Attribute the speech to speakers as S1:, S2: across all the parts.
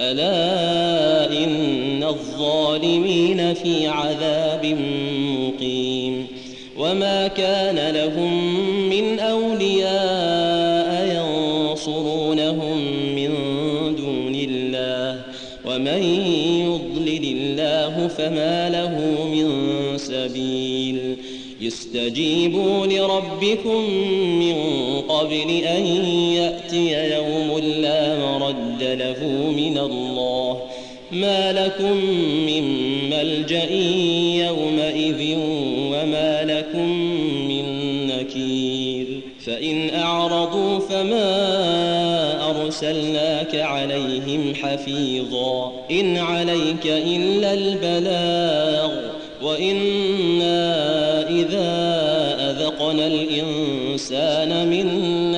S1: ألا إن الظالمين في عذاب مقيم وما كان لهم من أولياء ينصرونهم من دون الله ومن يضلل الله فما له من سبيل يستجيبوا لربكم من قبل أن يأتي يوم مرد له من الله. ما لكم من ملجأ يومئذ وما لكم من نكير. فإن أعرضوا فما أرسلناك عليهم حفيظا. إن عليك إلا البلاغ. وإنا إذا أذقنا الإنسان منا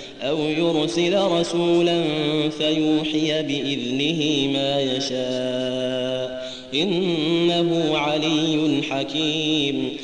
S1: أو يرسل رسولا فيوحي بإذنه ما يشاء. إنه علي حكيم.